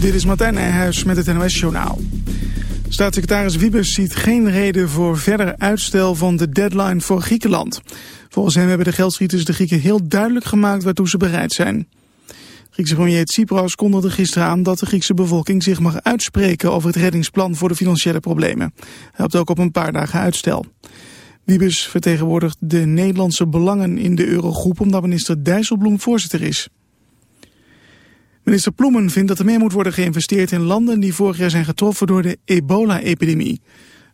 Dit is Martijn Nijhuis met het NOS-journaal. Staatssecretaris Wiebes ziet geen reden voor verder uitstel van de deadline voor Griekenland. Volgens hem hebben de geldschieters de Grieken heel duidelijk gemaakt waartoe ze bereid zijn. Griekse premier Tsipras kondigde gisteren aan dat de Griekse bevolking zich mag uitspreken over het reddingsplan voor de financiële problemen. Hij hoopt ook op een paar dagen uitstel. Wiebes vertegenwoordigt de Nederlandse belangen in de eurogroep omdat minister Dijsselbloem voorzitter is. Minister Ploemen vindt dat er meer moet worden geïnvesteerd in landen die vorig jaar zijn getroffen door de ebola-epidemie.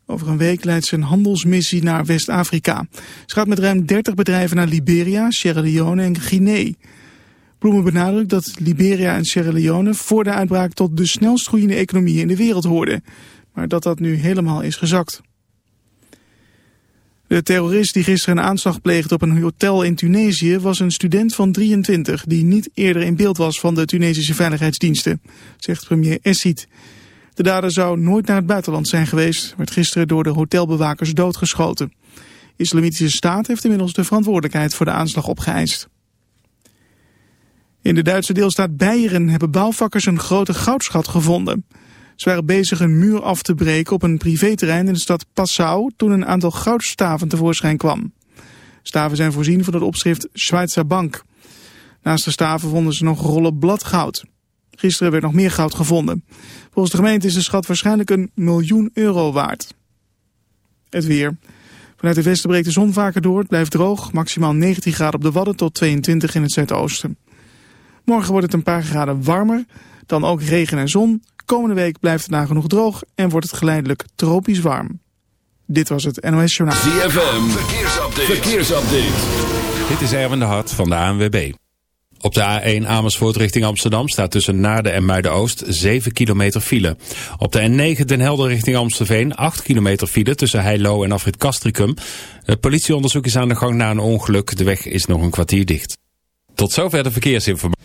Over een week leidt ze een handelsmissie naar West-Afrika. Ze gaat met ruim 30 bedrijven naar Liberia, Sierra Leone en Guinea. Ploemen benadrukt dat Liberia en Sierra Leone voor de uitbraak tot de snelst groeiende economieën in de wereld hoorden. Maar dat dat nu helemaal is gezakt. De terrorist die gisteren een aanslag pleegde op een hotel in Tunesië was een student van 23 die niet eerder in beeld was van de Tunesische veiligheidsdiensten, zegt premier Essid. De dader zou nooit naar het buitenland zijn geweest, werd gisteren door de hotelbewakers doodgeschoten. Islamitische Staat heeft inmiddels de verantwoordelijkheid voor de aanslag opgeëist. In de Duitse deelstaat Beieren hebben bouwvakkers een grote goudschat gevonden. Ze waren bezig een muur af te breken op een privéterrein in de stad Passau toen een aantal goudstaven tevoorschijn kwam. Staven zijn voorzien van het opschrift Schweizer Bank. Naast de staven vonden ze nog rollen bladgoud. Gisteren werd nog meer goud gevonden. Volgens de gemeente is de schat waarschijnlijk een miljoen euro waard. Het weer. Vanuit het westen breekt de zon vaker door. Het blijft droog. Maximaal 19 graden op de Wadden tot 22 in het zuidoosten. Morgen wordt het een paar graden warmer. Dan ook regen en zon. Komende week blijft het nagenoeg droog en wordt het geleidelijk tropisch warm. Dit was het NOS Journaal. ZFM, verkeersupdate. verkeersupdate. Dit is Erwin de Hart van de ANWB. Op de A1 Amersfoort richting Amsterdam staat tussen Naarden en Muiden-Oost 7 kilometer file. Op de N9 Den Helder richting Amstelveen 8 kilometer file tussen Heilo en Afrit Castricum. Het politieonderzoek is aan de gang na een ongeluk. De weg is nog een kwartier dicht. Tot zover de verkeersinformatie.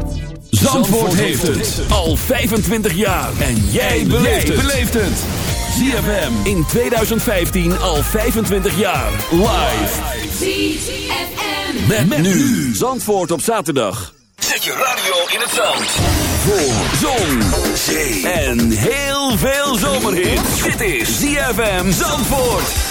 Zandvoort heeft het al 25 jaar. En jij beleeft het. ZFM in 2015 al 25 jaar. Live. ZFM. Met, nu. Zandvoort op zaterdag. Zet je radio in het zand. Voor zon, zee en heel veel zomerhit. Dit is ZFM Zandvoort.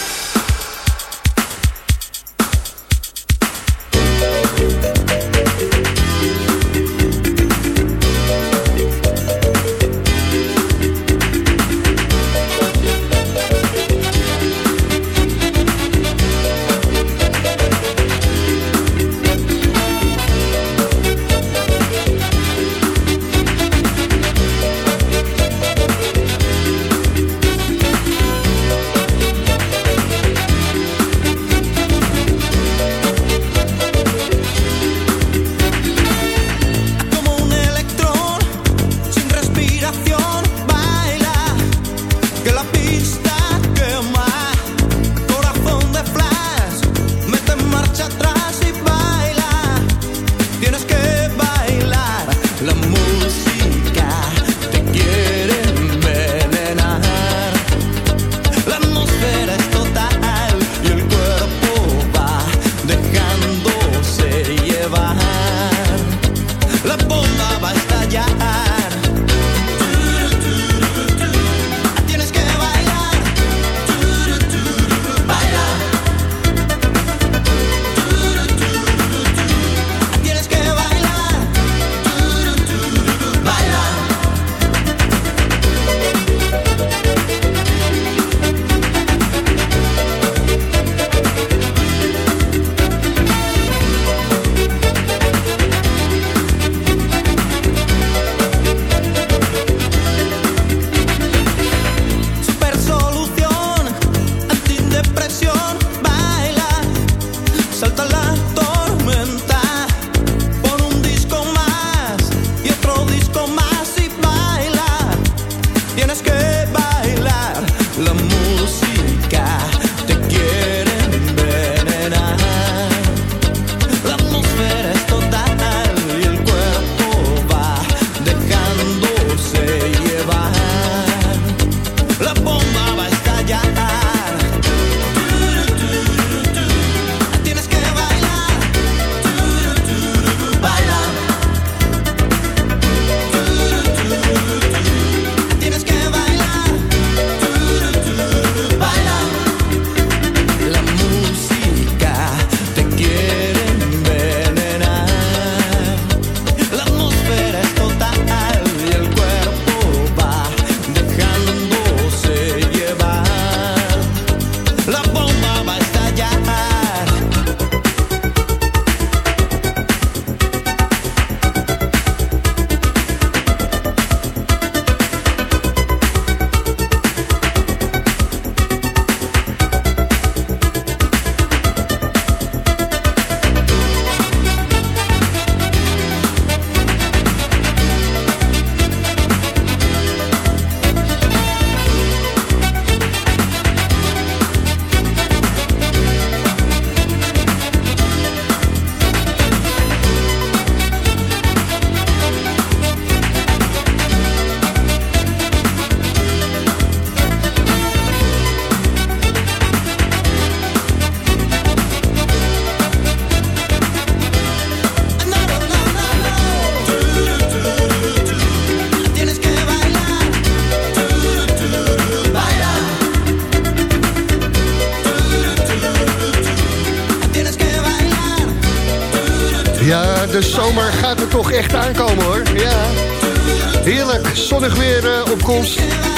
Heerlijk, zonnig weer eh, op komst.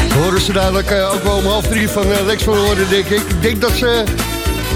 We horen ze dadelijk eh, ook wel om half drie van eh, Lex van Hoorden, denk ik. Ik denk dat ze...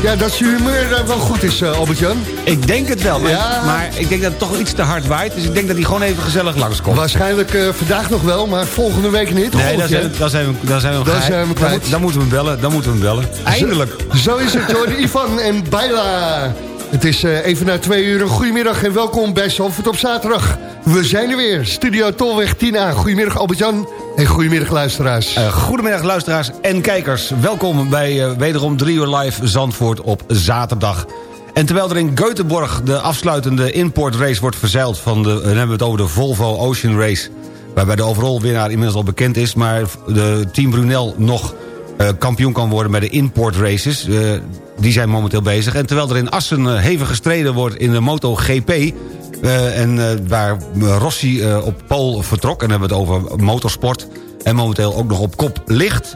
Ja, dat zijn humeur wel goed is, uh, Albert-Jan. Ik denk het wel, maar, Ja. maar ik denk dat het toch iets te hard waait. Dus ik denk dat hij gewoon even gezellig langskomt. Waarschijnlijk vandaag nog wel, maar volgende week niet. Nee, je? zijn, zijn we, dan zijn we, zijn we dan, kwijt. moet- dan moeten we hem bellen. Dan moeten we hem bellen. Eindelijk. Zo is het hoor, Ivan en Baila. Het is eh, even na twee uur. Goedemiddag en welkom bij Zandvoort op zaterdag. We zijn er weer, Studio Tolweg 10A. Goedemiddag Albert-Jan en goedemiddag luisteraars. Eh, goedemiddag luisteraars en kijkers. Welkom bij eh, wederom 3 uur live Zandvoort op zaterdag. En terwijl er in Göteborg de afsluitende importrace wordt verzeild... Van de, dan hebben we het over de Volvo Ocean Race... waarbij de overall winnaar inmiddels al bekend is... maar de Team Brunel nog kampioen kan worden bij de importraces. Eh, die zijn momenteel bezig. En terwijl er in Assen eh, hevig gestreden wordt in de MotoGP... eh, en eh, waar Rossi op pole vertrok... en hebben we het over motorsport... en momenteel ook nog op kop ligt...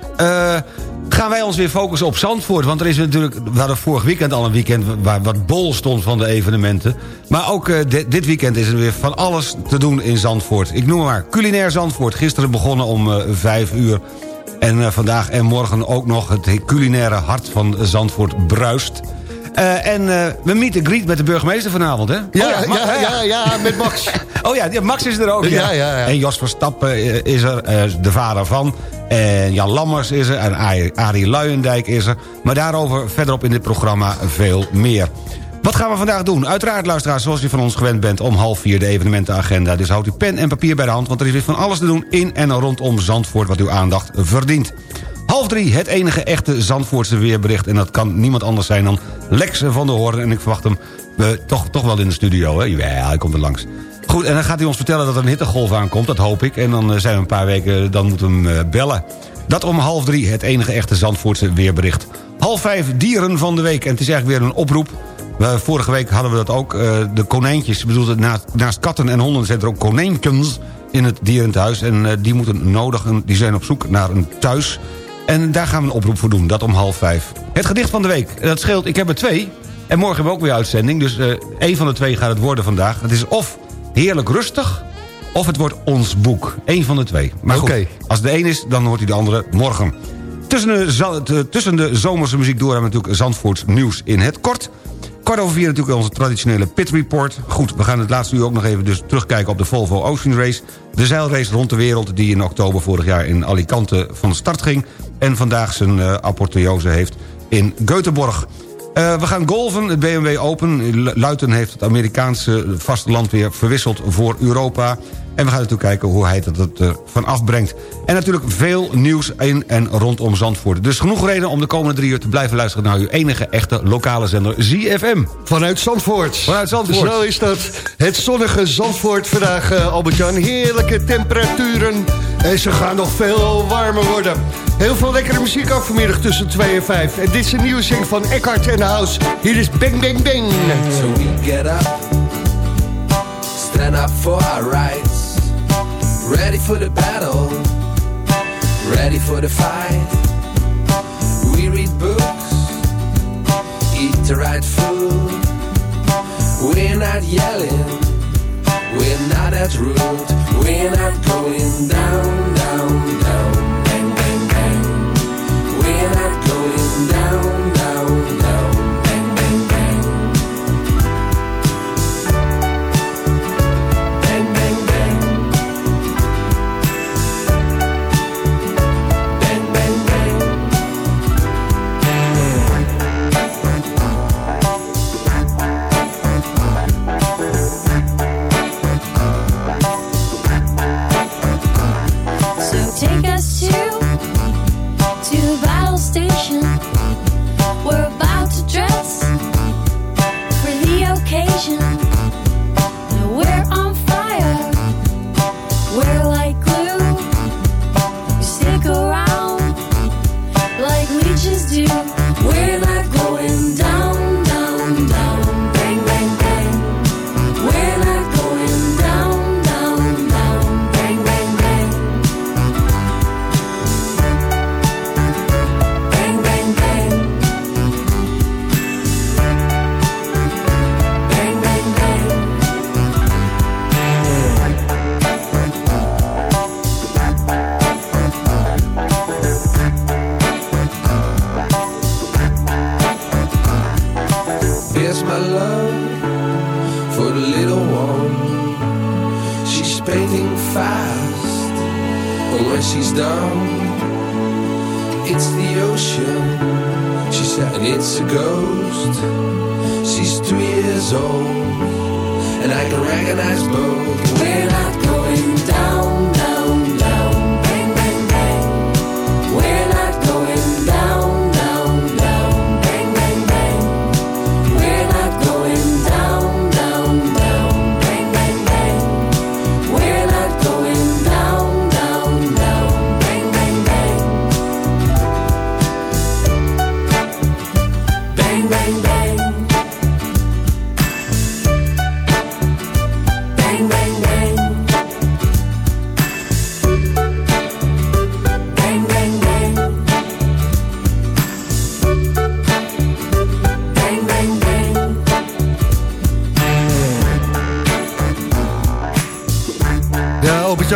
gaan wij ons weer focussen op Zandvoort. Want er is natuurlijk, we hadden vorig weekend al een weekend... waar wat bol stond van de evenementen. Maar ook eh, di- dit weekend is er weer van alles te doen in Zandvoort. Ik noem maar culinair Zandvoort. Gisteren begonnen om vijf uur... En eh, vandaag en morgen ook nog het culinaire hart van Zandvoort bruist. Eh, en eh, we meet and greet met de burgemeester vanavond, hè? ja, oh, Ma- ja, ja, ja, met Max. Oh ja, Max is er ook. Ja, ja, ja. En Jos Verstappen is er, de vader van. En Jan Lammers is er. En Arie Luijendijk is er. Maar daarover verderop in dit programma veel meer. Wat gaan we vandaag doen? Uiteraard, luisteraars, zoals u van ons gewend bent... om half vier de evenementenagenda. Dus houdt u pen en papier bij de hand... want er is weer van alles te doen in en rondom Zandvoort... wat uw aandacht verdient. Half drie, het enige echte Zandvoortse weerbericht. En dat kan niemand anders zijn dan Lex van der Hoorn. En ik verwacht hem eh, toch, toch wel in de studio, hè? Ja, hij komt er langs. Goed, en dan gaat hij ons vertellen dat er een hittegolf aankomt. Dat hoop ik. En dan eh, zijn we een paar weken, dan moeten we hem eh, bellen. Dat om half drie, het enige echte Zandvoortse weerbericht. Half vijf, dieren van de week. En het is eigenlijk weer een oproep. Vorige week hadden we dat ook. eh, de konijntjes, ik bedoel, naast, naast katten en honden... zijn er ook konijntjes in het dierenthuis. En eh, die moeten nodig, die zijn op zoek naar een thuis... En daar gaan we een oproep voor doen, dat om half vijf. Het gedicht van de week, dat scheelt, ik heb er twee. En morgen hebben we ook weer uitzending, dus eh één van de twee gaat het worden vandaag. Het is of heerlijk rustig, of het wordt ons boek. Eén van de twee. Maar goed, als de een is, dan hoort hij de andere morgen. Tussen de, tussen de zomerse muziek door hebben we natuurlijk Zandvoorts nieuws in het kort. Kwart over vier natuurlijk onze traditionele pit report. Goed, we gaan het laatste uur ook nog even dus terugkijken op de Volvo Ocean Race. De zeilrace rond de wereld die in oktober vorig jaar in Alicante van start ging. En vandaag zijn eh apotheose heeft in Göteborg. Eh, we gaan golven, het BMW Open. Lu- Luiten heeft het Amerikaanse vasteland weer verwisseld voor Europa. En we gaan natuurlijk kijken hoe hij het het er van afbrengt. En natuurlijk veel nieuws in en rondom Zandvoort. Dus genoeg reden om de komende drie uur te blijven luisteren... naar uw enige echte lokale zender ZFM. Vanuit Zandvoort. Vanuit Zandvoort. Zo is dat. Het zonnige Zandvoort vandaag, eh, Albert-Jan. Heerlijke temperaturen. En ze gaan nog veel warmer worden. Heel veel lekkere muziek ook vanmiddag tussen 2 en 5. En dit is een nieuwe zing van Eckhart en de House. Hier is Bang Bang Bang. So we get up, stand up for our rights, ready for the battle, ready for the fight. We read books, eat the right food. We're not yelling, we're not that rude, we're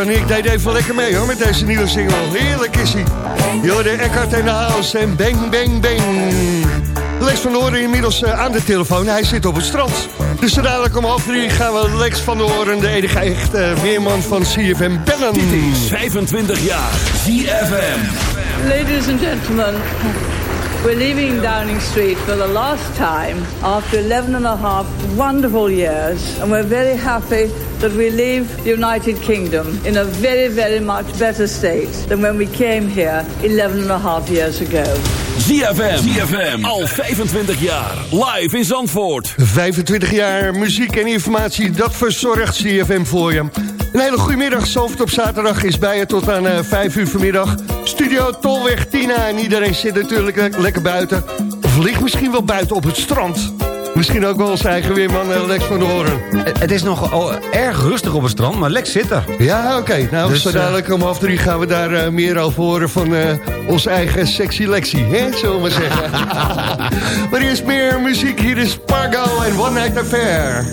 en ik deed even lekker mee hoor, met deze nieuwe single. Heerlijk is hij. Jorde Eckhart en de House en bang, bang, bang. Lex van Oren inmiddels eh, aan de telefoon. Hij zit op het strand. Dus dadelijk om half drie gaan we Lex van de Oren, de enige echte weerman van CFM, bellen. Dit is 25 jaar ZFM. Ladies and gentlemen, we're leaving Downing Street for the last time after 11 and a half wonderful years, and we're very happy that we leave the United Kingdom in a very, very much better state than when we came here 11 and a half years ago. ZFM. ZFM. Al 25 jaar. Live in Zandvoort. 25 jaar muziek en informatie, dat verzorgt CFM voor je. Een hele goede middag, Zalvert op zaterdag is bij je tot aan eh 5 uur vanmiddag. Studio Tolweg Tina en iedereen zit natuurlijk le- lekker buiten. Of ligt misschien wel buiten op het strand. Misschien ook wel ons eigen weerman eh, Lex van de Horen. Het is nog erg rustig op het strand, maar Lex zit er. Ja, oké. Nou, Dus, zo eh, dadelijk om half drie gaan we daar eh, meer over horen van eh, onze eigen sexy Lexi, hè, zullen we maar zeggen. maar eerst meer muziek. Hier is Pargo en One Night Affair.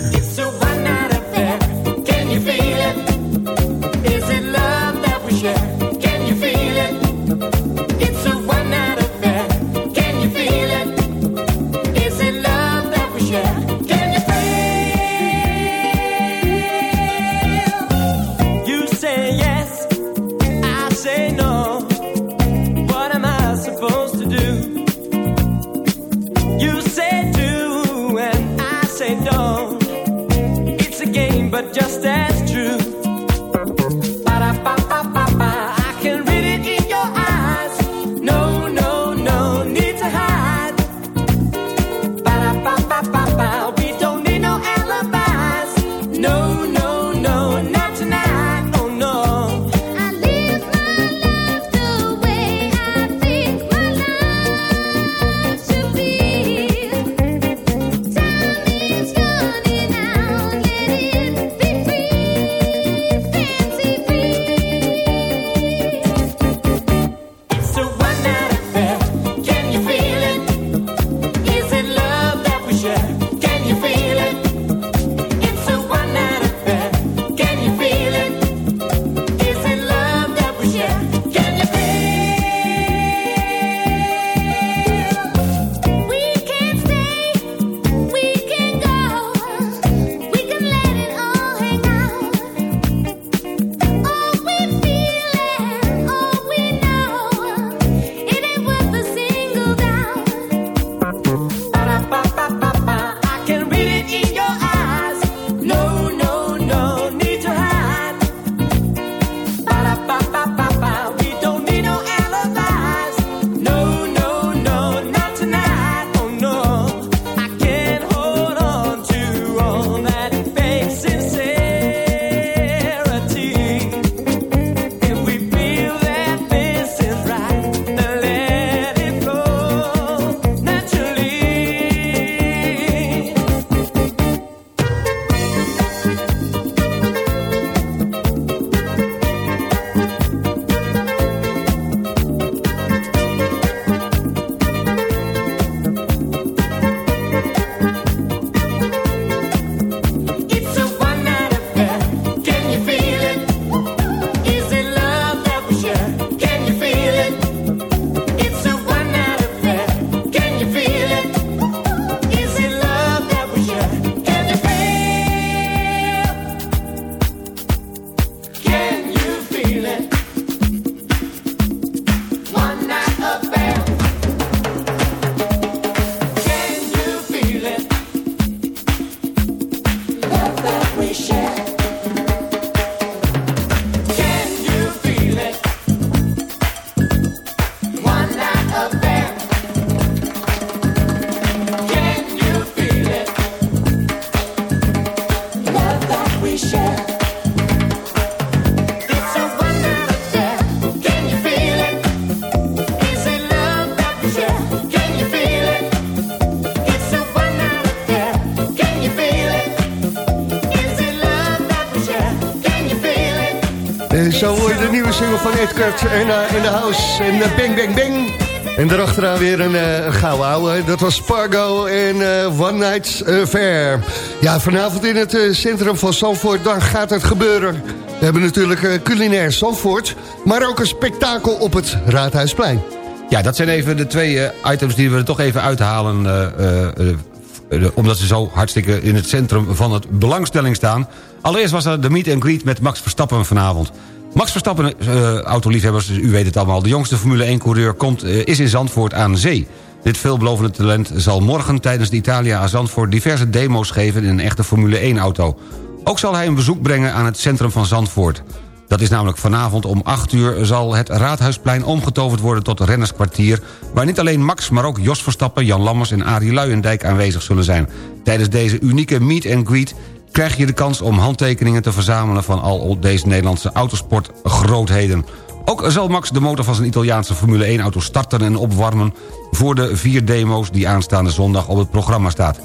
Nieuwe single van Edgard en uh, in de house. En uh, bang, bang, bang. En daarachteraan weer een, uh, een gouden ouwe. Dat was Spargo en uh, One Night Affair. Ja, vanavond in het uh, centrum van Zandvoort, dan gaat het gebeuren. We hebben natuurlijk uh, culinair Zandvoort, maar ook een spektakel op het Raadhuisplein. Ja, dat zijn even de twee uh, items die we er toch even uithalen... Uh, uh, omdat ze zo hartstikke in het centrum van het belangstelling staan. Allereerst was er de meet and greet met Max Verstappen vanavond. Max Verstappen, uh, autoliefhebbers, u weet het allemaal... de jongste Formule 1-coureur komt uh, is in Zandvoort aan zee. Dit veelbelovende talent zal morgen tijdens de Italia aan Zandvoort... diverse demo's geven in een echte Formule 1-auto. Ook zal hij een bezoek brengen aan het centrum van Zandvoort. Dat is namelijk vanavond om 8 uur zal het Raadhuisplein omgetoverd worden tot rennerskwartier... waar niet alleen Max, maar ook Jos Verstappen, Jan Lammers en Arie Luijendijk aanwezig zullen zijn. Tijdens deze unieke meet and greet krijg je de kans om handtekeningen te verzamelen... van al deze Nederlandse autosportgrootheden. Ook zal Max de motor van zijn Italiaanse Formule 1-auto starten en opwarmen... voor de vier demo's die aanstaande zondag op het programma staat.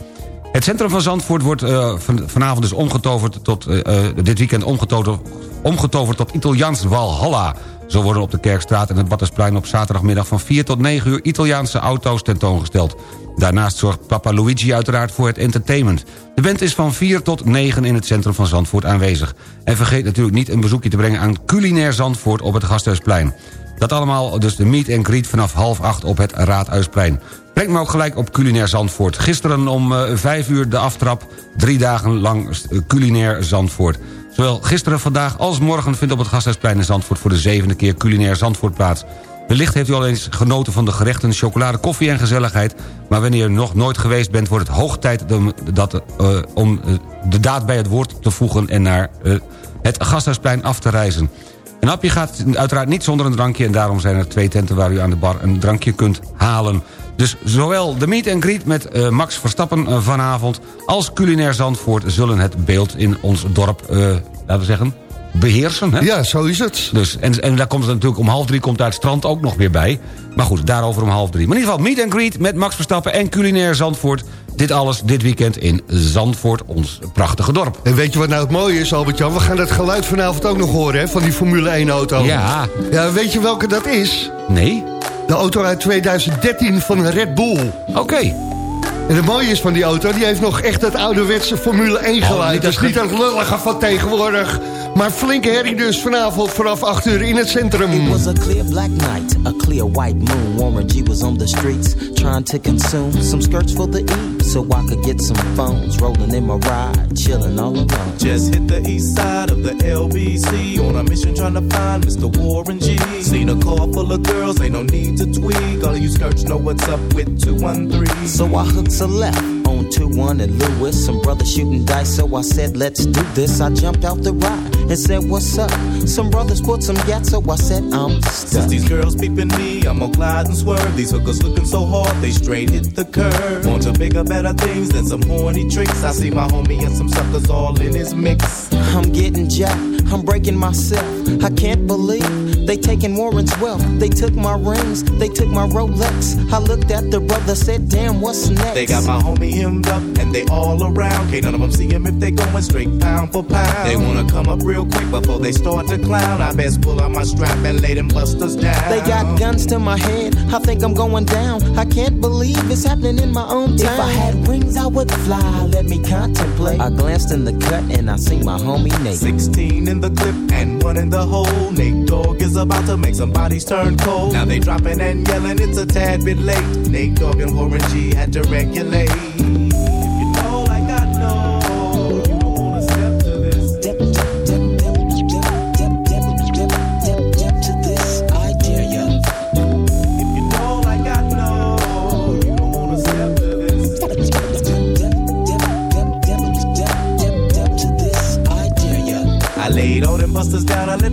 Het centrum van Zandvoort wordt van, vanavond dus omgetoverd tot, uh, dit weekend omgetoverd, omgetoverd tot Italiaans Walhalla. Zo worden op de Kerkstraat en het Battersplein op zaterdagmiddag van 4 tot 9 uur Italiaanse auto's tentoongesteld. Daarnaast zorgt Papa Luigi uiteraard voor het entertainment. De band is van 4 tot 9 in het centrum van Zandvoort aanwezig. En vergeet natuurlijk niet een bezoekje te brengen aan culinair Zandvoort op het Gasthuisplein. Dat allemaal dus de meet en greet vanaf half acht op het Raadhuisplein. Breng me ook gelijk op culinair Zandvoort. Gisteren om uh, 5 uur de aftrap. Drie dagen lang culinair Zandvoort. Zowel gisteren, vandaag als morgen vindt op het Gasthuisplein in Zandvoort... voor de zevende keer culinair Zandvoort plaats. Wellicht heeft u al eens genoten van de gerechten, chocolade, koffie en gezelligheid... maar wanneer u nog nooit geweest bent, wordt het hoog tijd dat, uh, om uh, de daad bij het woord te voegen... en naar uh, het Gasthuisplein af te reizen. Een hapje gaat uiteraard niet zonder een drankje... en daarom zijn er twee tenten waar u aan de bar een drankje kunt halen. Dus zowel de meet and greet met uh, Max Verstappen uh, vanavond... als culinair Zandvoort zullen het beeld in ons dorp, uh, laten we zeggen, beheersen. Hè? Ja, zo is het. Dus, en, en daar komt het natuurlijk om half drie komt daar het strand ook nog weer bij. Maar goed, daarover om half drie. Maar in ieder geval meet and greet met Max Verstappen en culinair Zandvoort. Dit alles dit weekend in Zandvoort, ons prachtige dorp. En weet je wat nou het mooie is, Albert-Jan? We gaan het geluid vanavond ook nog horen, hè, van die Formule 1-auto. Ja. Ja, weet je welke dat is? Nee. De auto uit 2013 van Red Bull. Oké. Okay. En het mooie is van die auto, die heeft nog echt het ouderwetse Formule 1 geluid. Oh, dus niet het lullige van tegenwoordig. Maar flinke herrie dus vanavond vanaf 8 uur in het centrum. It was a clear black night, a clear white moon. Warren G was on the streets, trying to consume some skirts for the E. So I could get some phones, rolling in my ride, chilling all alone. Just hit the east side of the LBC on a mission trying to find Mr. Warren G. Seen a car full of girls, ain't no need to tweak. All of you skirts know what's up with 213. So I hooked a left on 2-1 and Lewis. Some brothers shooting dice, so I said, let's do this. I jumped out the ride and said, what's up? Some brothers put some gas, so I said, I'm stuck. Since these girls peeping me, I'm gonna glide and swerve. These hookers looking so hard, they straight hit the curve. Want to bigger, better things than some horny tricks. I see my homie and some suckers all in his mix. I'm getting jacked, I'm breaking myself. I can't believe they taking Warren's wealth. They took my rings, they took my Rolex. I looked at the brother, said, damn, what's next? They got my homie hemmed up and they all around. Can't none of them see him if they going straight pound for pound. They wanna come up real quick before they start to clown. I best pull out my strap and lay them busters down. They got guns to my head, I think I'm going down. I can't believe it's happening in my own town. If I had wings, I would fly, let me contemplate. I glanced in the cut and I seen my homie Nate. 16 in the clip and one in the hole. Nate Dogg is about to make some bodies turn cold. Now they dropping and yelling, it's a tad bit late. Nate Dogg and Warren G had to regulate.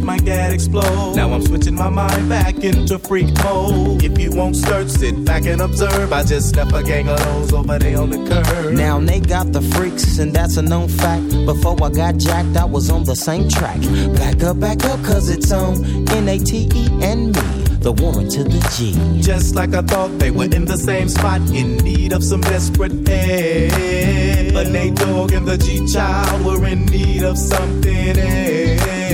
My gat explode. Now I'm switching my mind back into freak mode. If you won't search, sit back and observe. I just left a gang of those over there on the curb. Now they got the freaks, and that's a known fact. Before I got jacked, I was on the same track. Back up, back up, cause it's on N-A-T-E and me, the Warren to the G. Just like I thought they were in the same spot, in need of some desperate help. But Nate Dogg and the G Child were in need of something else.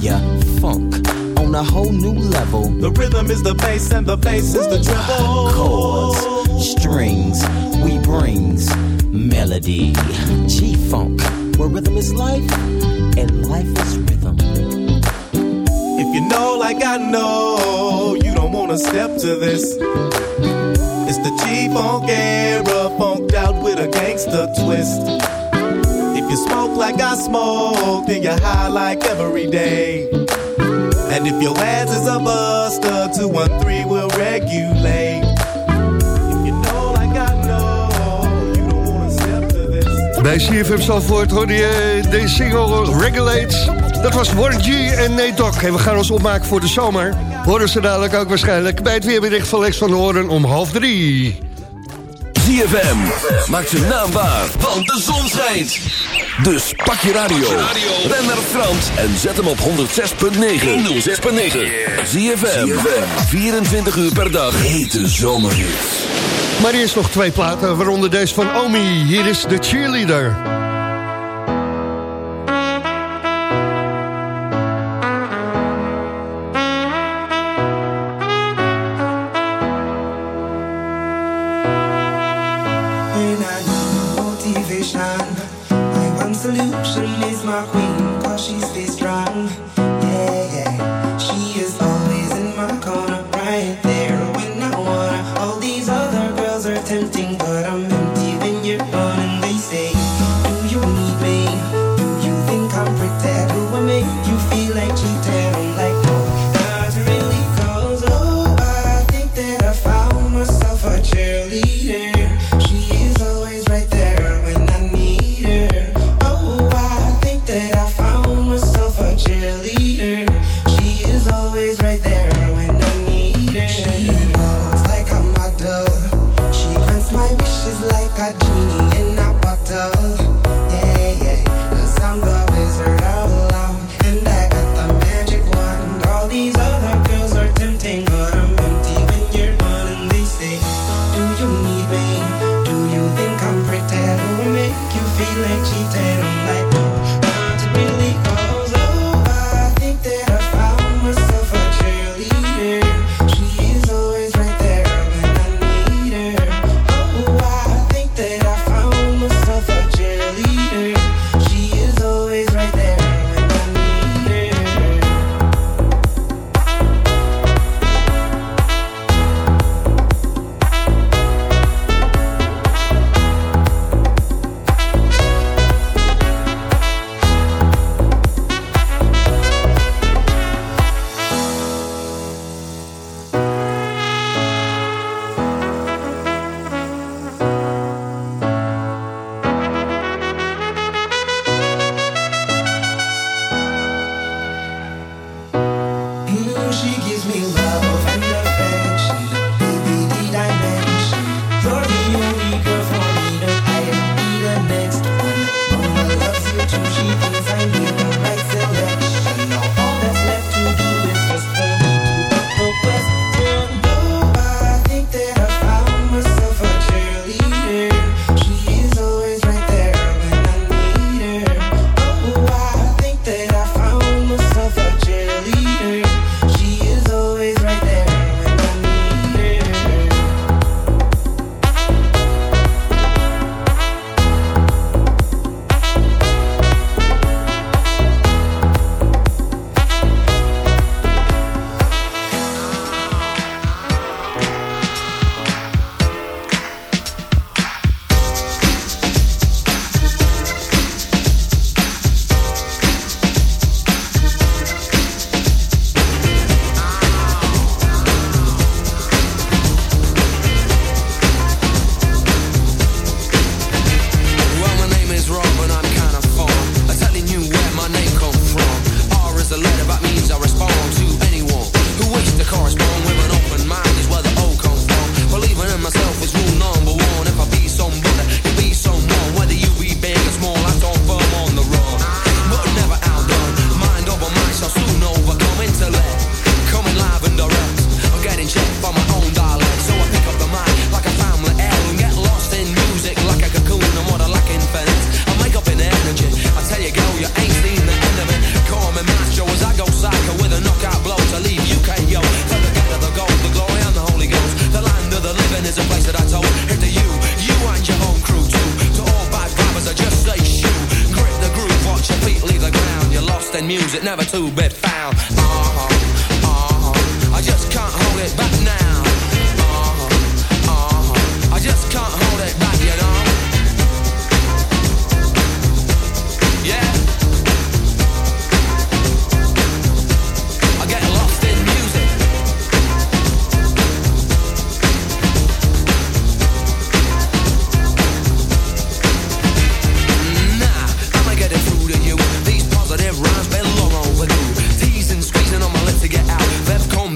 I. Funk on a whole new level. The rhythm is the bass and the bass is the treble. Chords, strings, we brings melody. G-Funk, where rhythm is life and life is rhythm. If you know, like I know, you don't wanna step to this. It's the G-Funk era, funked out with a gangster twist. If you smoke like I smoke, then you're high like every day. And if your ass is a buster, 213 will regulate. You you. Bij CFM Zandvoort hoorde je de single Regulate. Dat was Warren G en Nate Dogg. En we gaan ons opmaken voor de zomer. Horen ze dadelijk ook waarschijnlijk bij het weerbericht van Lex van Horen om half drie. ZFM maakt zijn naam waar, want de zon schijnt. Dus pak je radio, ren naar Frans en zet hem op 106.9. 106.9. ZFM, 24 uur per dag. Hete zomerhits. Maar eerst nog twee platen, waaronder deze van Omi. Hier is de cheerleader.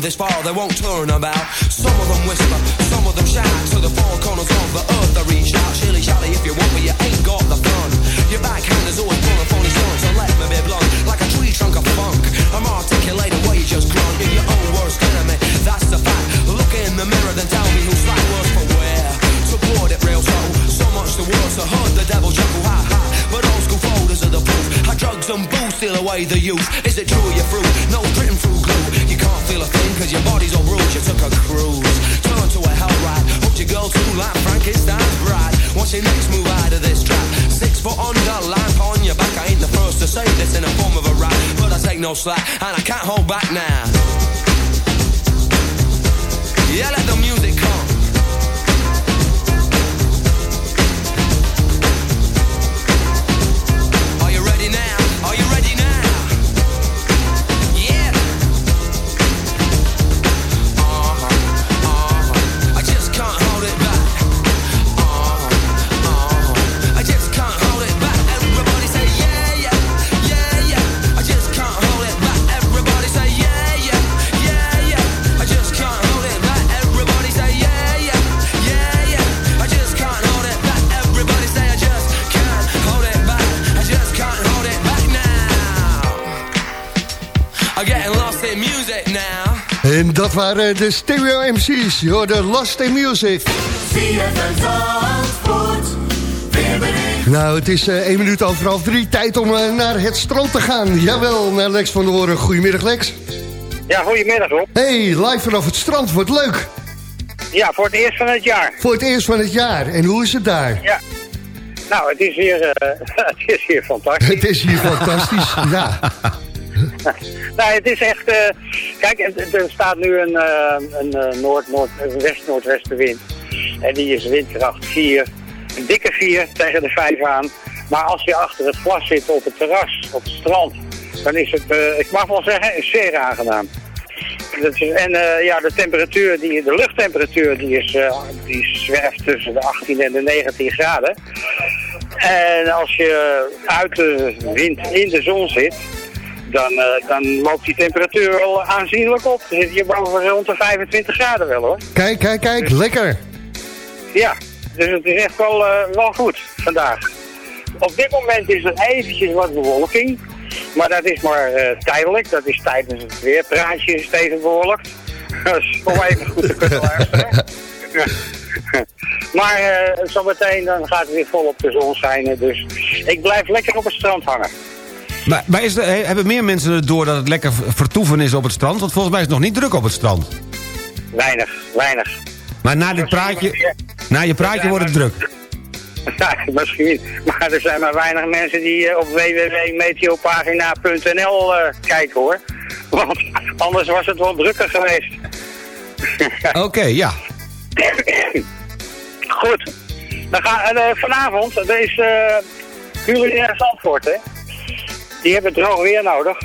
This far, they won't turn about. Some of them whisper, some of them shout. To the four corners of the earth they reach out. Shilly shally if you want, but you ain't got the fun. Your backhand is always full of phony songs, so let me be blunt. Like a tree trunk of funk. I'm articulating what you just grunt. You're your own worst enemy, that's the fact. Look in the mirror, then tell me who's slack worse for wear. Support it real so, so much the worse. I heard the devil chuckle, ha ha. But old school folders are the proof. How drugs and booze steal away the youth. Is it true you're through? No written through glue. You can't feel a thing cause your body's all bruised. You took a cruise. Turn to a hell ride. Hooked your girl too like Frankenstein's bride. What's your next move out of this trap? Six foot under, lamp on your back. I ain't the first to say this in the form of a rap. But I take no slack and I can't hold back now. Yeah, let the music come. En dat waren de Stereo MC's. Je hoorde Lost in Music. Nou, het is eh 1 minuut over half drie. Tijd om eh, naar het strand te gaan. Jawel, naar Lex van der Hoorn. Goedemiddag, Lex. Ja, goedemiddag Rob. Hey, live vanaf het strand. Wordt leuk. Ja, voor het eerst van het jaar. Voor het eerst van het jaar. En hoe is het daar? Ja. Nou, het is hier, eh, het is hier fantastisch. Het is hier fantastisch. Ja. nou, het is echt... eh, kijk, er- staat nu een, eh, een eh, noord, noord, west-noordwestenwind. En die is windkracht 4. Een dikke 4 tegen de 5 aan. Maar als je achter het glas zit op het terras, op het strand... dan is het, ik mag wel zeggen, zeer aangenaam. Dat is, en ja, de temperatuur, die, de luchttemperatuur, die, is, die zwerft tussen de 18 en de 19 graden. En als je uit de wind in de zon zit, dan, eh, dan loopt die temperatuur wel aanzienlijk op. Dan zit je boven rond de 25 graden wel hoor. Kijk, kijk, kijk. Lekker. Ja, dus het is echt wel, eh, wel goed vandaag. Op dit moment is er eventjes wat bewolking. Maar dat is maar eh, tijdelijk. Dat is tijdens het weerpraatje is het even bewolkt. Dat is om even goed te kunnen luisteren. maar eh, zometeen dan gaat het weer volop de zon schijnen. Dus ik blijf lekker op het strand hangen. Maar, maar is er, he- hebben meer mensen het door dat het lekker vertoeven is op het strand? Want volgens mij is het nog niet druk op het strand. Weinig, weinig. Maar na dit praatje, na je praatje wordt het druk. Ja, misschien. Maar er zijn maar weinig mensen die eh, op www.meteopagina.nl eh, kijken hoor. Want anders was het wel drukker geweest. Oké, ja. Goed. Dan gaan, eh, vanavond, er is uh, culinair Zandvoort, hè. Die hebben droog weer nodig.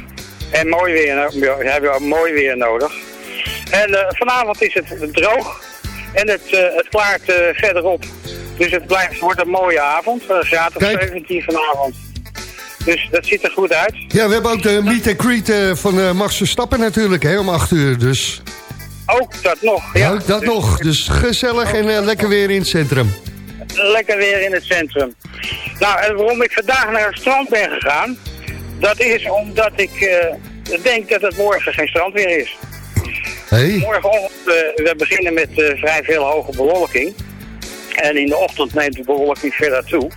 En mooi weer, hebben mooi weer nodig. En eh, vanavond is het droog. En het, eh, het klaart eh, verderop. Dus het blijft, wordt een mooie avond. Graad of 17 vanavond. Dus dat ziet er goed uit. Ja, we hebben ook de meet and greet van Max Verstappen natuurlijk, hè, om 8 uur. Dus Ook dat nog, ja. Ook dat nog. Dus gezellig en lekker weer in het centrum. Lekker weer in het centrum. Nou, en waarom ik vandaag naar het strand ben gegaan... dat is omdat ik eh, denk dat het morgen geen strandweer is. Hey. Morgenochtend, eh, we beginnen met eh, vrij veel hoge bewolking. En in de ochtend neemt de bewolking verder toe.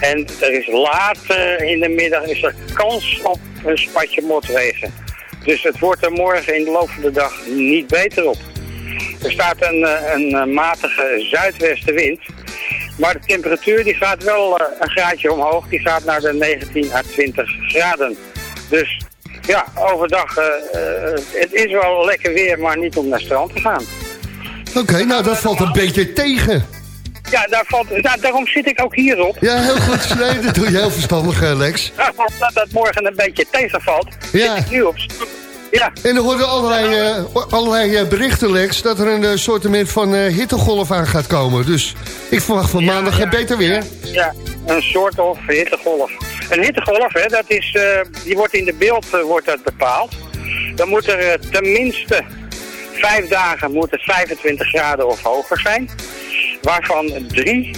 En er is laat eh, in de middag is er kans op een spatje motregen. Dus het wordt er morgen in de loop van de dag niet beter op. Er staat een, een matige zuidwestenwind. Maar de temperatuur die gaat wel eh, een graadje omhoog. Die gaat naar de 19 à 20 graden. Dus ja, overdag, eh, het is wel lekker weer, maar niet om naar strand te gaan. Oké, nou dat valt een beetje tegen. Ja, daar valt, nou, daarom zit ik ook hierop. Ja, heel goed. Nee, dat doe je heel verstandig, Lex. Omdat dat morgen een beetje tegenvalt, Ja. zit ik nu op. Ja, En er worden allerlei, eh, allerlei eh, berichten, Lex, dat er een uh, soortement van eh, hittegolf aan gaat komen. Dus ik verwacht van maandag beter weer. ja, een soort of hittegolf. Een hittegolf, hè, dat is, eh, die wordt in de beeld eh, wordt dat bepaald. Dan moet er eh, tenminste vijf dagen moet het 25 graden of hoger zijn. Waarvan drie,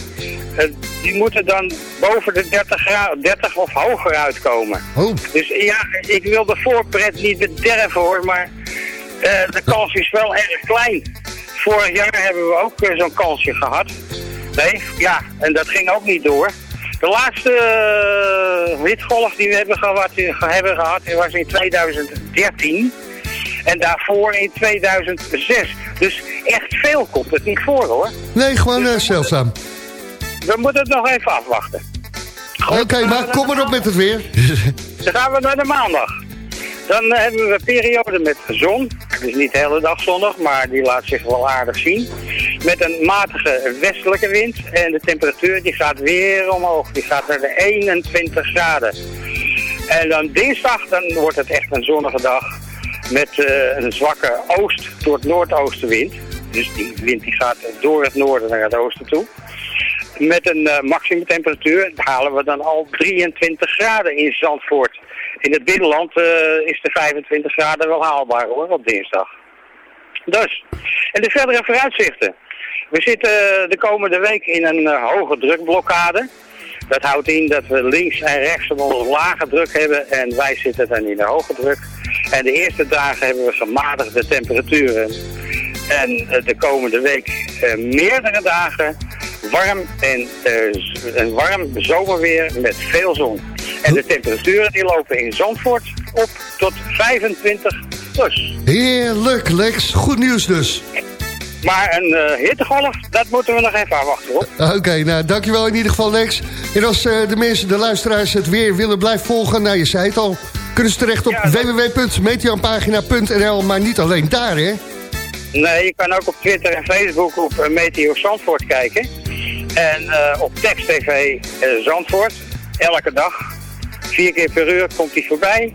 eh, die moeten dan boven de 30, graden, 30 of hoger uitkomen. Oh. Dus ja, ik wil de voorpret niet bederven hoor, maar eh, de kans is wel erg klein. Vorig jaar hebben we ook eh, zo'n kansje gehad. Nee, ja, en dat ging ook niet door. De laatste hitgolf die we hebben gehad, hebben gehad was in 2013. En daarvoor in 2006. Dus echt veel komt het niet voor hoor. Nee, gewoon eh, zeldzaam. We moeten het nog even afwachten. Oké, maar kom maar op met het weer. Dan gaan we naar de maandag. Dan eh, hebben we een periode met zon. Het is niet de hele dag zonnig, maar die laat zich wel aardig zien. Met een matige westelijke wind. En de temperatuur die gaat weer omhoog. Die gaat naar de 21 graden. En dan dinsdag dan wordt het echt een zonnige dag. Met eh, een zwakke oost tot noordoostenwind. Dus die wind die gaat door het noorden naar het oosten toe. Met een eh, maximumtemperatuur halen we dan al 23 graden in Zandvoort. In het binnenland eh, is de 25 graden wel haalbaar hoor, op dinsdag. Dus, en de verdere vooruitzichten. We zitten de komende week in een hoge drukblokkade. Dat houdt in dat we links en rechts een lage druk hebben en wij zitten dan in de hoge druk. En de eerste dagen hebben we gematigde temperaturen. En eh, de komende week eh, meerdere dagen warm en eh, een warm zomerweer met veel zon. En de temperaturen die lopen in Zandvoort op tot 25 plus. Heerlijk, Lex. Goed nieuws dus. Maar een eh, hittegolf, dat moeten we nog even afwachten hoor. Oké, nou dankjewel in ieder geval Lex. En als eh, de mensen, de luisteraars het weer willen blijven volgen, nou je zei het al, kunnen ze terecht op www.meteopagina.nl, maar niet alleen daar hè. Nee, je kan ook op Twitter en Facebook op eh, Meteo Zandvoort kijken. En op Text TV Zandvoort, elke dag. Vier keer per uur komt hij voorbij.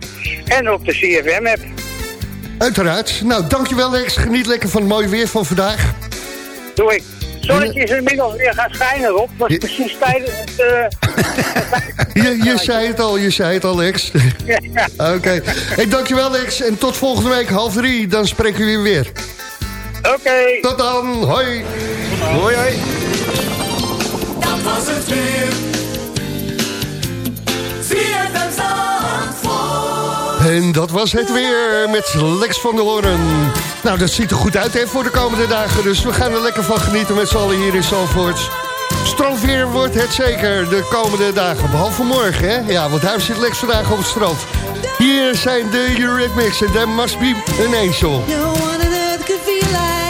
En op de CFM-app. Uiteraard. Nou, dankjewel Lex. Geniet lekker van het mooie weer van vandaag. Doe ik. Zonnetje is inmiddels weer gaan schijnen, Rob. Dat was precies tijdens het... eh, Je, je zei het al, je zei het al Lex. Oké. Hey, dankjewel Lex. En tot volgende week half drie, dan spreken we weer. Oké. Tot dan. Hoi. Hoi, hoi. Dat was het weer. En dat was het weer met Lex van der Hoorn. Nou, dat ziet er goed uit hè, voor de komende dagen. Dus we gaan er lekker van genieten met z'n allen hier in Zandvoort. Stroomweer wordt het zeker de komende dagen. Behalve morgen, hè? Ja, want daar zit Lex vandaag op het strand. Hier zijn de Eurythmics en There Must Be an Angel. Feel like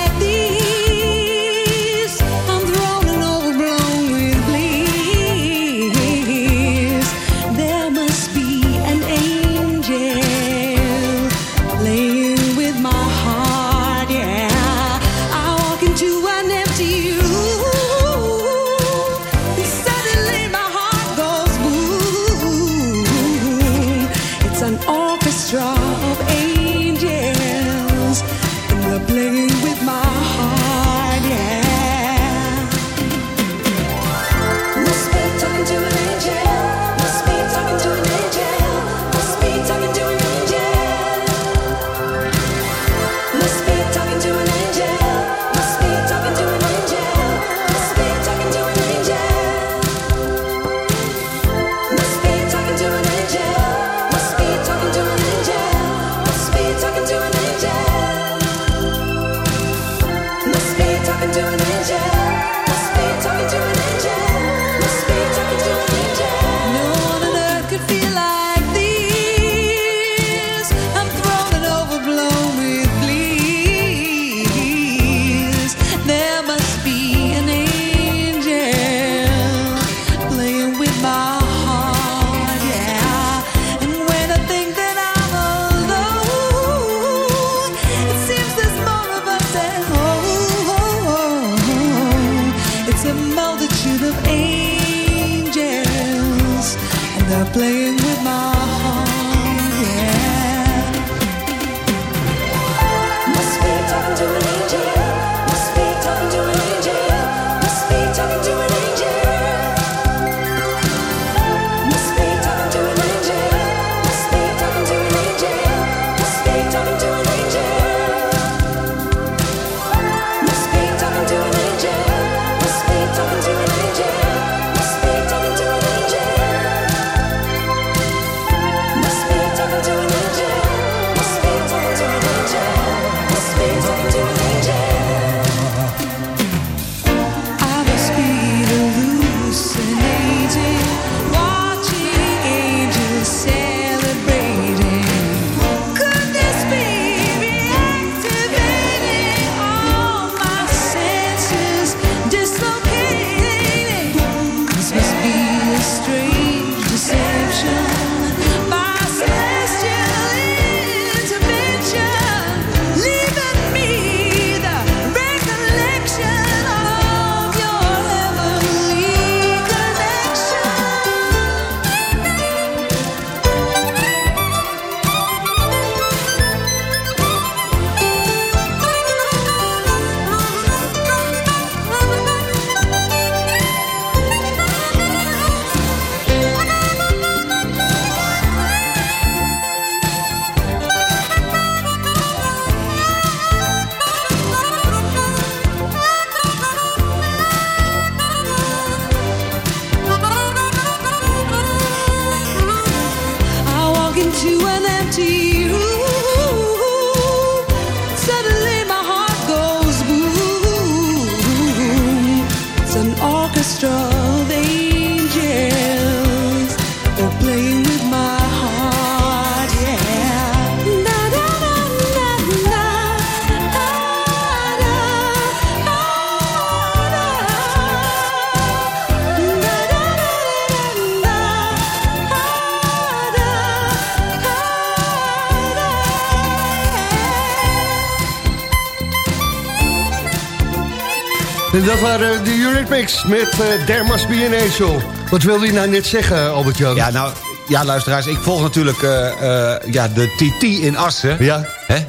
dat waren de Eurythmics met eh There Must Be an Angel. Wat wilde je nou net zeggen, Albert-Jan? Ja, nou, ja, luisteraars, ik volg natuurlijk eh, eh, ja, de TT in Assen. Ja. Hè?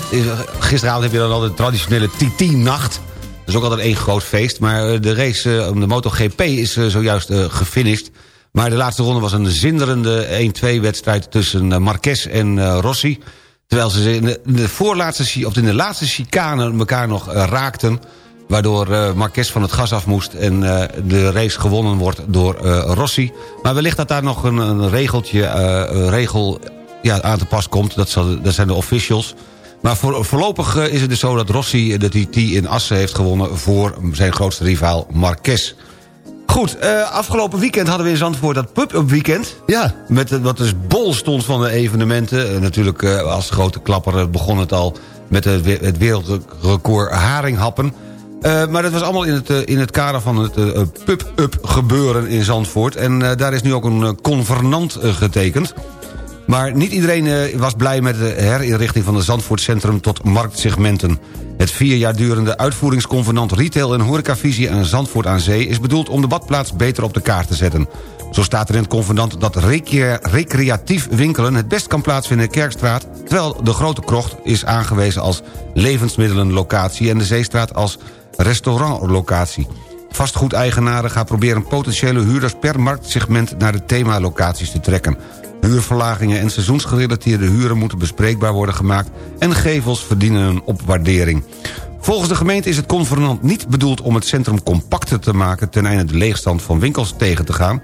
Gisteravond heb je dan al de traditionele TT-nacht. Dat is ook altijd één groot feest. Maar eh, de race eh, om de MotoGP is eh, zojuist eh, gefinished. Maar de laatste ronde was een zinderende 1-2-wedstrijd... tussen eh, Marquez en eh, Rossi. Terwijl ze in de, in de voorlaatste, of in de laatste chicane elkaar nog eh, raakten... waardoor eh, Marquez van het gas af moest... en eh, de race gewonnen wordt door eh, Rossi. Maar wellicht dat daar nog een, een regeltje, regel ja, aan te pas komt. Dat, zal, dat zijn de officials. Maar voor, voorlopig is het dus zo dat Rossi de TT in Assen heeft gewonnen... voor zijn grootste rivaal Marquez. Goed, afgelopen weekend hadden we in Zandvoort dat pub-up weekend. Ja. Met wat dus bol stond van de evenementen. Natuurlijk als grote klapper begon het al met het, het wereldrecord haringhappen. Eh, maar dat was allemaal in het, eh, in het kader van het eh, pub-up gebeuren in Zandvoort. En daar is nu ook een convenant getekend. Maar niet iedereen was blij met de herinrichting van het Zandvoortcentrum tot marktsegmenten. Het vier jaar durende uitvoeringsconvenant Retail en Horecavisie en Zandvoort aan Zee... is bedoeld om de badplaats beter op de kaart te zetten. Zo staat er in het convenant dat recre- recreatief winkelen... het best kan plaatsvinden in de Kerkstraat... terwijl de Grote Krocht is aangewezen als levensmiddelenlocatie... en de Zeestraat als restaurantlocatie. Vastgoedeigenaren gaan proberen potentiële huurders per marktsegment... naar de themalocaties te trekken. Huurverlagingen en seizoensgerelateerde huren moeten bespreekbaar worden gemaakt... en gevels verdienen een opwaardering. Volgens de gemeente is het convenant niet bedoeld om het centrum compacter te maken... ten einde de leegstand van winkels tegen te gaan.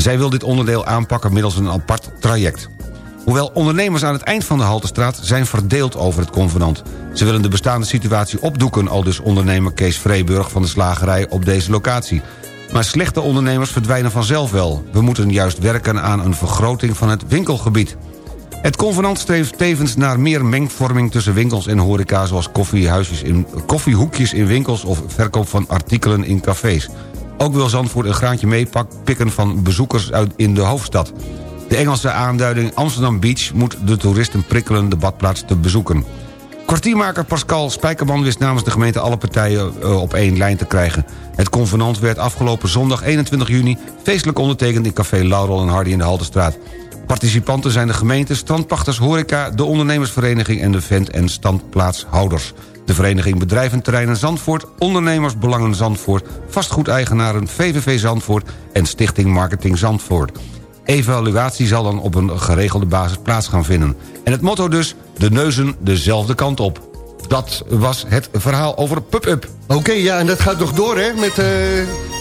Zij wil dit onderdeel aanpakken middels een apart traject. Hoewel ondernemers aan het eind van de Haltestraat zijn verdeeld over het convenant. Ze willen de bestaande situatie opdoeken... al dus ondernemer Kees Vreeburg van de slagerij op deze locatie. Maar slechte ondernemers verdwijnen vanzelf wel. We moeten juist werken aan een vergroting van het winkelgebied. Het convenant streeft tevens naar meer mengvorming tussen winkels en horeca... zoals koffiehuisjes in, koffiehoekjes in winkels of verkoop van artikelen in cafés. Ook wil Zandvoort een graantje meepikken van bezoekers uit in de hoofdstad. De Engelse aanduiding Amsterdam Beach moet de toeristen prikkelen de badplaats te bezoeken. Kwartiermaker Pascal Spijkerman wist namens de gemeente alle partijen eh, op één lijn te krijgen. Het convenant werd afgelopen zondag 21 juni feestelijk ondertekend in café Laurel en Hardy in de Haltestraat. Participanten zijn de gemeente, strandpachters, horeca... de ondernemersvereniging en de vent- en standplaatshouders. De vereniging Bedrijventerreinen Zandvoort, Ondernemersbelangen Zandvoort... vastgoedeigenaren VVV Zandvoort en Stichting Marketing Zandvoort. Evaluatie zal dan op een geregelde basis plaats gaan vinden. En het motto dus, de neuzen dezelfde kant op. Dat was het verhaal over Pub-Up. Oké, ja, en dat gaat nog door, hè? Met, eh,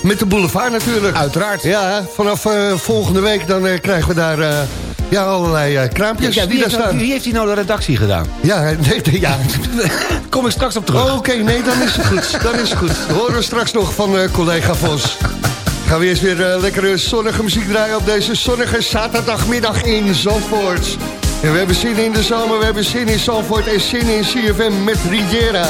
met de boulevard natuurlijk. Uiteraard. Ja, vanaf eh, volgende week dan eh, krijgen we daar ja, allerlei eh, kraampjes Ja, wie, die daar heeft nou, staan. wie heeft hier nou de redactie gedaan? Ja, nee, nee, ja. Kom ik straks op terug. Oh, Oké, nee, dan is het goed. Dan is het goed. We horen straks nog van eh, collega Vos. Gaan we eerst weer eh, lekkere zonnige muziek draaien op deze zonnige zaterdagmiddag in Zandvoort. En we hebben zin in de zomer, we hebben zin in Zandvoort en zin in CFM met Riviera.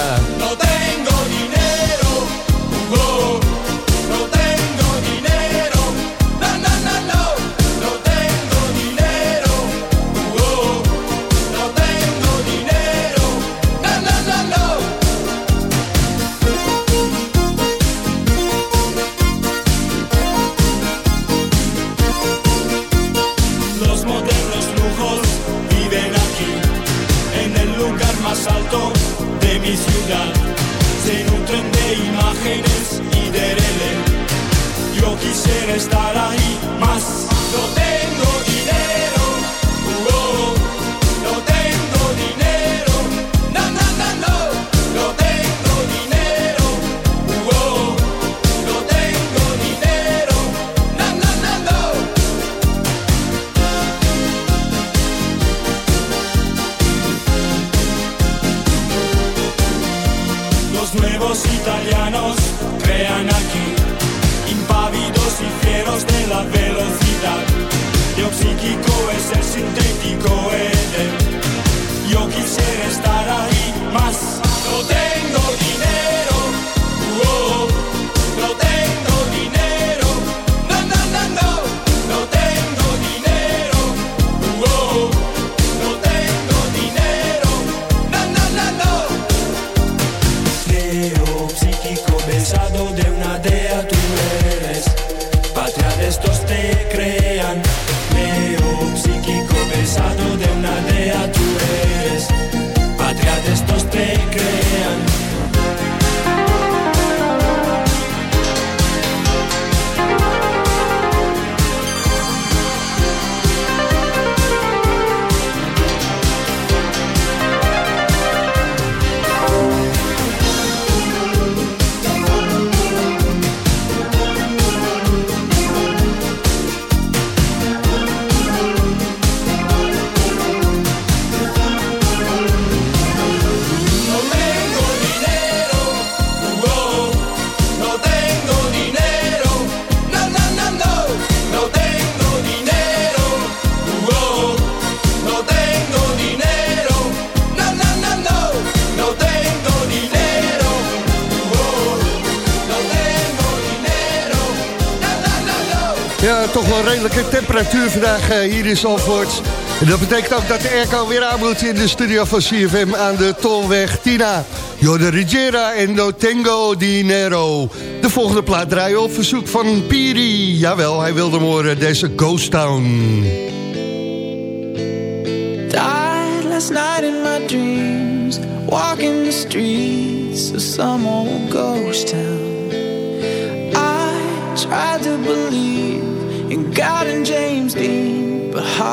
Vandaag eh, hier in Zandvoort. En dat betekent ook dat de airco weer aan in de studio van CFM aan de Tolweg Tina. Jorde Rigera en No Tengo Dinero. De volgende plaat draaien op verzoek van Piri. Jawel, hij wilde hem horen, deze Ghost Town. Died last night in my dreams, walking the streets of some old ghost town.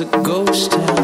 A ghost town.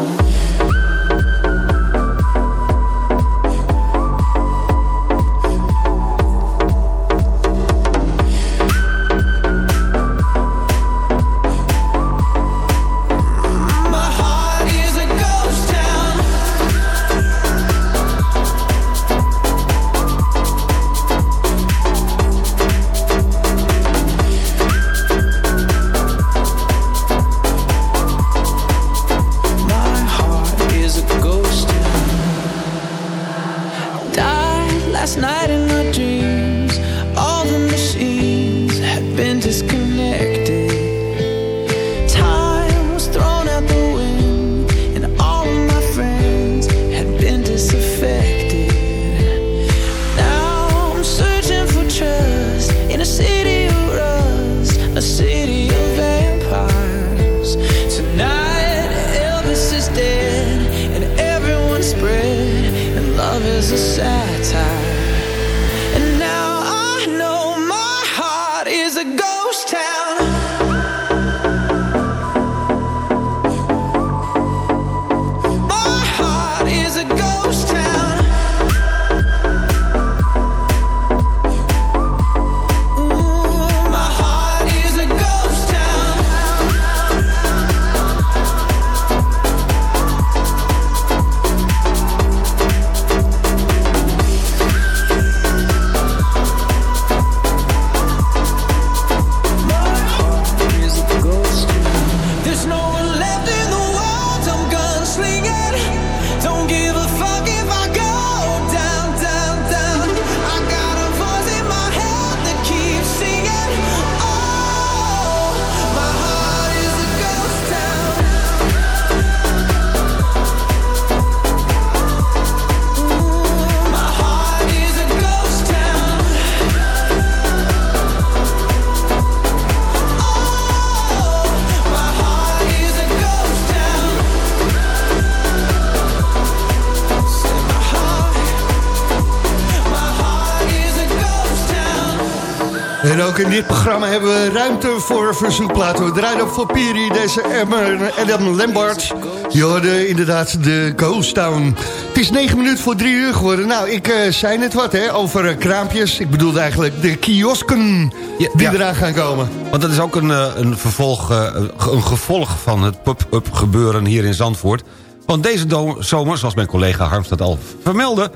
Programma hebben we ruimte voor verzoekplaten. We draaien op voor Piri, deze Emmer Adam Lambert. Je hoorde inderdaad de Ghost Town. Het is negen minuten voor drie uur geworden. Nou, ik eh, zei net wat hè, over eh, kraampjes. Ik bedoelde eigenlijk de kiosken die ja. eraan gaan komen. Want dat is ook een, eh, een, vervolg, een gevolg van het pub-up gebeuren hier in Zandvoort. Want deze zomer, zoals mijn collega Harmstad al vermeldde...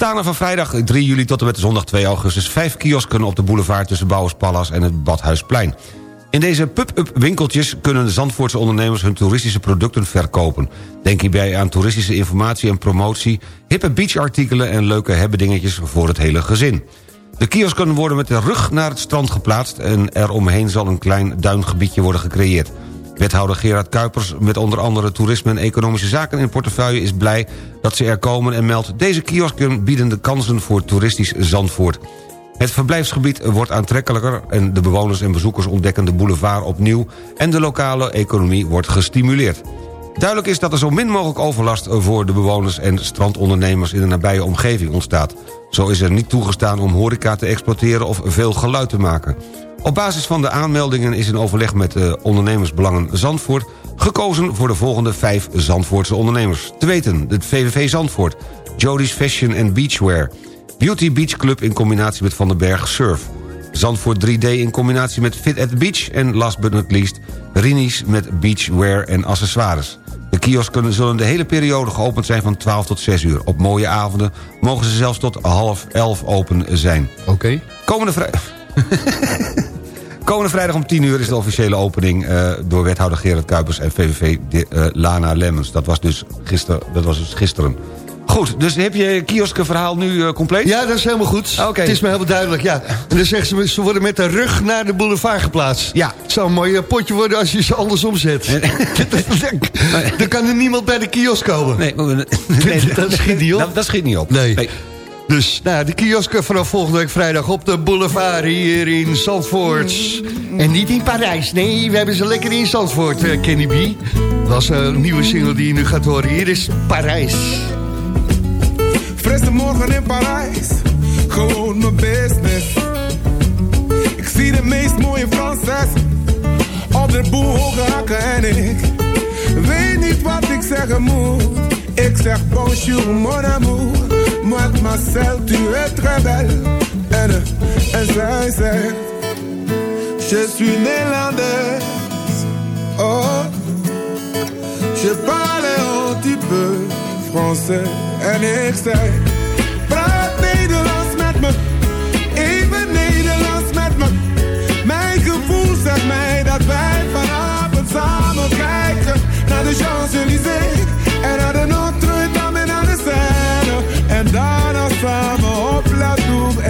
staan er van vrijdag 3 juli tot en met zondag 2 augustus... vijf kiosken op de boulevard tussen Bouwerspallas en het Badhuisplein. In deze pub-up winkeltjes kunnen de Zandvoortse ondernemers... hun toeristische producten verkopen. Denk hierbij aan toeristische informatie en promotie... hippe beachartikelen en leuke hebbedingetjes voor het hele gezin. De kiosken worden met de rug naar het strand geplaatst... en eromheen zal een klein duingebiedje worden gecreëerd. Wethouder Gerard Kuipers met onder andere toerisme en economische zaken in portefeuille... is blij dat ze er komen en meldt... deze kiosken bieden de kansen voor toeristisch Zandvoort. Het verblijfsgebied wordt aantrekkelijker... en de bewoners en bezoekers ontdekken de boulevard opnieuw... en de lokale economie wordt gestimuleerd. Duidelijk is dat er zo min mogelijk overlast voor de bewoners en strandondernemers in de nabije omgeving ontstaat. Zo is er niet toegestaan om horeca te exploiteren of veel geluid te maken. Op basis van de aanmeldingen is in overleg met de ondernemersbelangen Zandvoort... gekozen voor de volgende vijf Zandvoortse ondernemers. Te weten, het VVV Zandvoort, Jody's Fashion and Beachwear... Beauty Beach Club in combinatie met Van den Berg Surf... Zandvoort 3D in combinatie met Fit at the Beach... en last but not least, Rini's met beachwear en accessoires. De kiosken zullen de hele periode geopend zijn van 12 tot 6 uur. Op mooie avonden mogen ze zelfs tot half 11 open zijn. Oké. Komende vrijdag... Komende vrijdag om 10 uur is de officiële opening... eh, door wethouder Gerard Kuipers en VVV de, eh, Lana Lemmens. Dat was, dus gister, dat was dus gisteren. Goed, dus heb je kioskenverhaal nu eh, compleet? Ja, dat is helemaal goed. Oké. Het is me helemaal duidelijk, ja. En dan zeggen ze, ze worden met de rug naar de boulevard geplaatst. Ja. Het zou een mooi potje worden als je ze andersom zet. dan kan er niemand bij de kiosk komen. Nee, nee, dat schiet niet op. Dat, dat schiet niet op. Nee. Dus nou, de kiosken vanaf volgende week vrijdag op de boulevard hier in Zandvoort. En niet in Parijs, nee, we hebben ze lekker in Zandvoort, eh, Kenny B. Dat is een nieuwe single die je nu gaat horen. Hier is Parijs. Frisse morgen in Parijs, gewoon mijn business. Ik zie de meest mooie Franses op de boel hoge hakken en ik weet niet wat ik zeggen moet. Ik zeg bonjour mon amour, mademoiselle tu es très belle. Zij zegt, je suis néerlandaise. Oh, je parle un petit peu français. En ik zei, praat Nederlands met me, even Nederlands met me. Mijn gevoel zegt mij dat wij vanavond samen kijken naar de Champs-Élysées. En naar de